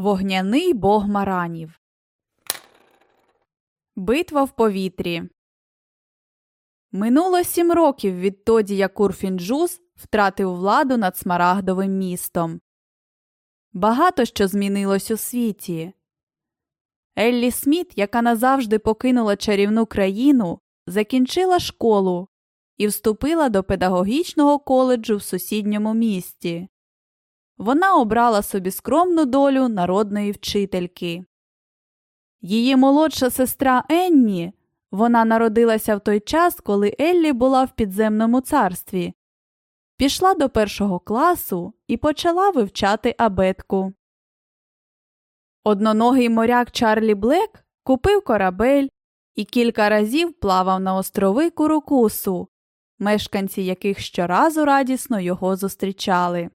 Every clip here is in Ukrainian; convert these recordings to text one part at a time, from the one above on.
Вогняний бог маранів. Битва в повітрі. Минуло сім років відтоді, як Урфінджус втратив владу над Смарагдовим містом. Багато що змінилось у світі. Еллі Сміт, яка назавжди покинула чарівну країну, закінчила школу і вступила до педагогічного коледжу в сусідньому місті. Вона обрала собі скромну долю народної вчительки. Її молодша сестра Енні вона народилася в той час, коли Еллі була в підземному царстві, пішла до першого класу і почала вивчати абетку. Одноногий моряк Чарлі Блек купив корабель і кілька разів плавав на острови Курукусу, мешканці яких щоразу радісно його зустрічали.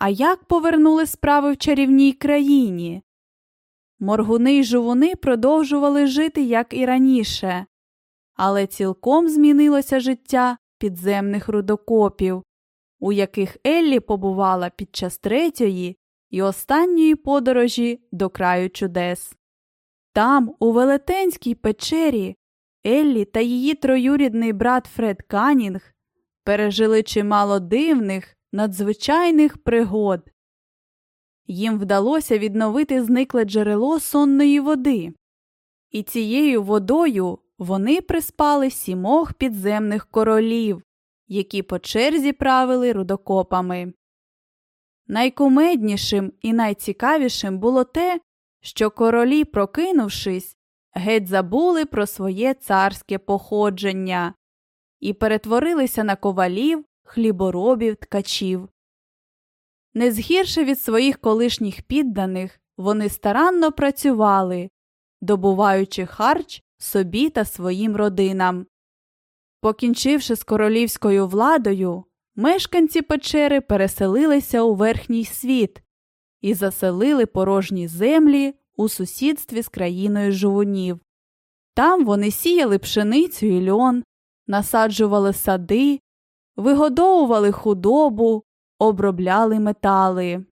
А як повернули справи в чарівній країні? Моргуни й жувуни продовжували жити, як і раніше, але цілком змінилося життя підземних рудокопів, у яких Еллі побувала під час третьої і останньої подорожі до краю чудес. Там, у велетенській печері, Еллі та її троюрідний брат Фред Канінг пережили чимало дивних, надзвичайних пригод. Їм вдалося відновити зникле джерело сонної води, і цією водою вони приспали сімох підземних королів, які по черзі правили рудокопами. Найкумеднішим і найцікавішим було те, що королі, прокинувшись, геть забули про своє царське походження і перетворилися на ковалів, хліборобів, ткачів. Не згірше від своїх колишніх підданих вони старанно працювали, добуваючи харч собі та своїм родинам. Покінчивши з королівською владою, мешканці печери переселилися у верхній світ і заселили порожні землі у сусідстві з країною жувунів. Там вони сіяли пшеницю і льон, насаджували сади, вигодовували худобу, обробляли метали.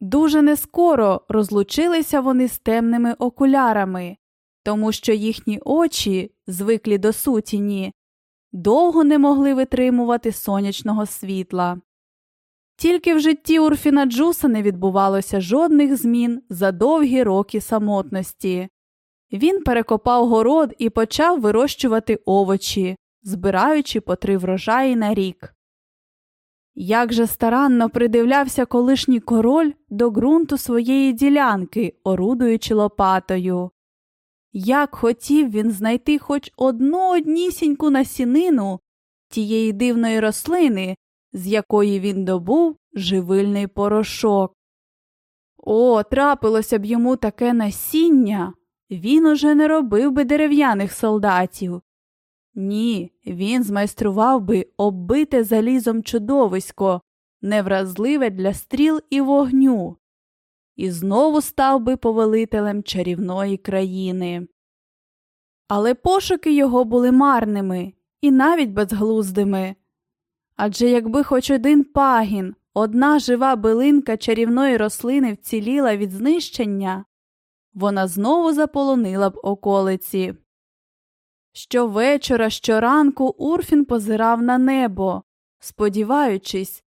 Дуже нескоро розлучилися вони з темними окулярами, тому що їхні очі, звиклі до сутіні, довго не могли витримувати сонячного світла. Тільки в житті Урфіна Джуса не відбувалося жодних змін за довгі роки самотності. Він перекопав город і почав вирощувати овочі, збираючи по три врожаї на рік. Як же старанно придивлявся колишній король до ґрунту своєї ділянки, орудуючи лопатою. Як хотів він знайти хоч одну однісіньку насінину тієї дивної рослини, з якої він добув живильний порошок. О, трапилося б йому таке насіння, він уже не робив би дерев'яних солдатів. Ні, він змайстрував би оббите залізом чудовисько, невразливе для стріл і вогню, і знову став би повелителем чарівної країни. Але пошуки його були марними і навіть безглуздими. Адже якби хоч один пагін, одна жива билинка чарівної рослини вціліла від знищення, вона знову заполонила б околиці. Щовечора, щоранку Урфін позирав на небо, сподіваючись,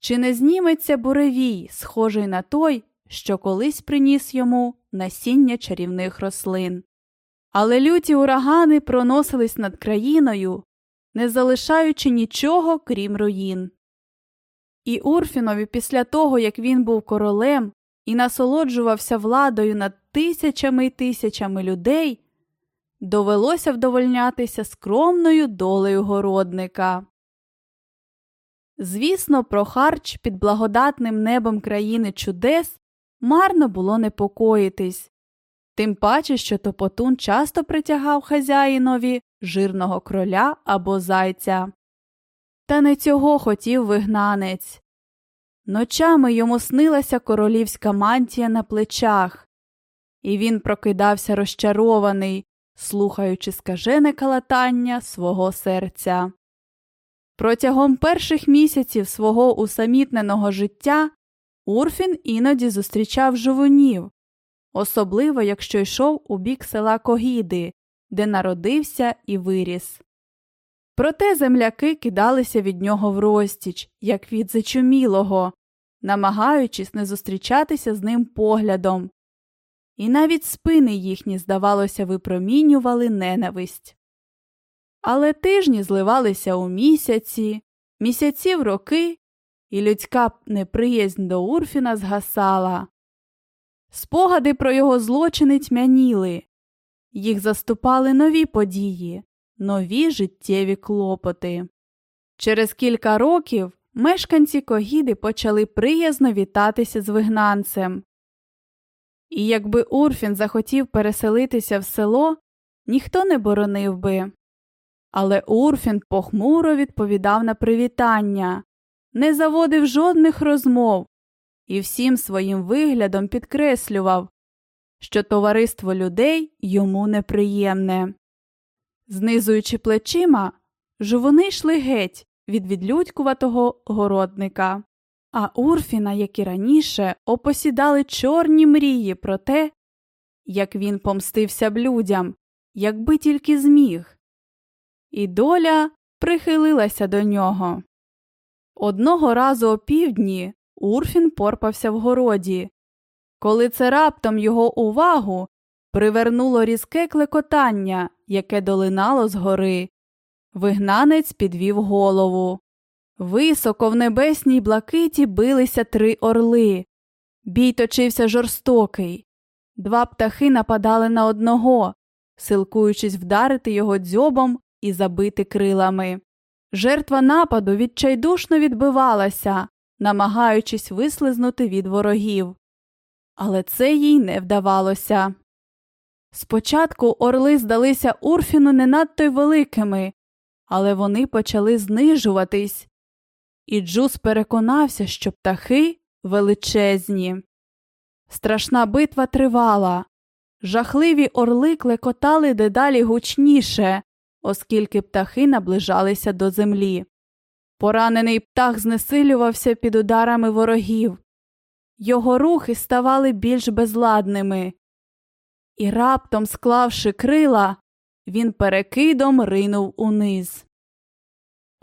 чи не зніметься буревій, схожий на той, що колись приніс йому насіння чарівних рослин. Але люті урагани проносились над країною, не залишаючи нічого, крім руїн. І Урфінові, після того, як він був королем і насолоджувався владою над тисячами й тисячами людей, довелося вдовольнятися скромною долею городника. Звісно, про харч під благодатним небом країни чудес марно було непокоїтись, тим паче, що Топотун часто притягав хазяїнові жирного кроля або зайця. Та не цього хотів вигнанець. Ночами йому снилася королівська мантія на плечах, і він прокидався розчарований, слухаючи скажене калатання свого серця. Протягом перших місяців свого усамітненого життя Урфін іноді зустрічав жовунів, особливо якщо йшов у бік села Когіди, де народився і виріс. Проте земляки кидалися від нього в розтіч, як від зачумілого, намагаючись не зустрічатися з ним поглядом. І навіть спини їхні, здавалося, випромінювали ненависть. Але тижні зливалися у місяці, місяці в роки, і людська неприязнь до Урфіна згасала. Спогади про його злочини тьмяніли, їх заступали нові події, нові життєві клопоти. Через кілька років мешканці Когіди почали приязно вітатися з вигнанцем. І якби Урфін захотів переселитися в село, ніхто не боронив би. Але Урфін похмуро відповідав на привітання, не заводив жодних розмов і всім своїм виглядом підкреслював, що товариство людей йому неприємне. Знизуючи плечима, жовуни йшли геть від відлюдькуватого городника, а Урфіна, як і раніше, опосідали чорні мрії про те, як він помстився б людям, якби тільки зміг. І доля прихилилася до нього. Одного разу опівдні Урфін порпався в городі. Коли це раптом його увагу привернуло різке клекотання, яке долинало згори. Вигнанець підвів голову. Високо в небесній блакиті билися три орли. Бій точився жорстокий. Два птахи нападали на одного, силкуючись вдарити його дзьобом і забити крилами. Жертва нападу відчайдушно відбивалася, намагаючись вислизнути від ворогів. Але це їй не вдавалося. Спочатку орли здалися Урфіну не надто й великими, але вони почали знижуватись, і Джус переконався, що птахи величезні. Страшна битва тривала. Жахливі орли клекотали дедалі гучніше, оскільки птахи наближалися до землі. Поранений птах знесилювався під ударами ворогів. Його рухи ставали більш безладними. І раптом, склавши крила, він перекидом ринув униз.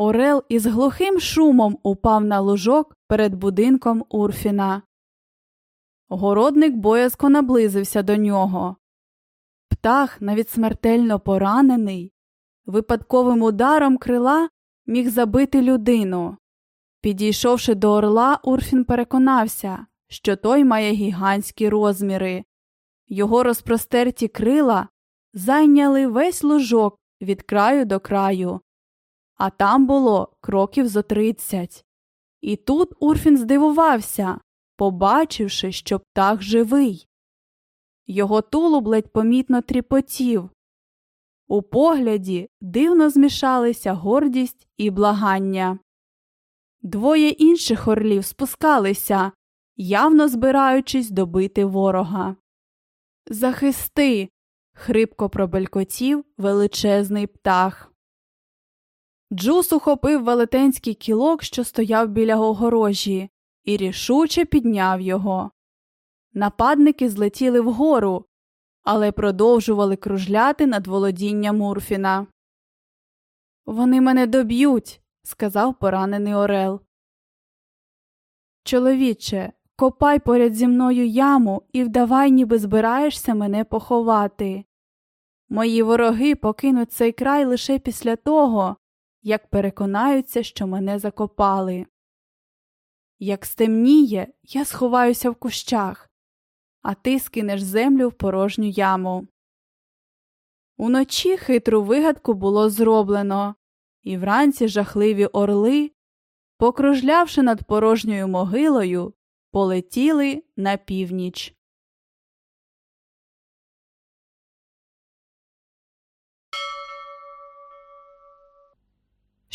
Орел із глухим шумом упав на лужок перед будинком Урфіна. Городник боязко наблизився до нього. Птах, навіть смертельно поранений, випадковим ударом крила міг забити людину. Підійшовши до орла, Урфін переконався, що той має гігантські розміри. Його розпростерті крила зайняли весь лужок від краю до краю, а там було кроків зо тридцять. І тут Урфін здивувався, побачивши, що птах живий. Його тулуб ледь помітно тріпотів. У погляді дивно змішалися гордість і благання. Двоє інших орлів спускалися, явно збираючись добити ворога. Захисти. хрипко пробелькотів величезний птах. Джус ухопив велетенський кілок, що стояв біля огорожі, і рішуче підняв його. Нападники злетіли вгору, але продовжували кружляти над володінням Мурфіна. Вони мене доб'ють, сказав поранений Орел. Чоловіче, копай поряд зі мною яму і вдавай, ніби збираєшся мене поховати. Мої вороги покинуть цей край лише після того, як переконаються, що мене закопали. Як стемніє, я сховаюся в кущах, а ти скинеш землю в порожню яму. Уночі хитру вигадку було зроблено, і вранці жахливі орли, покружлявши над порожньою могилою, полетіли на північ.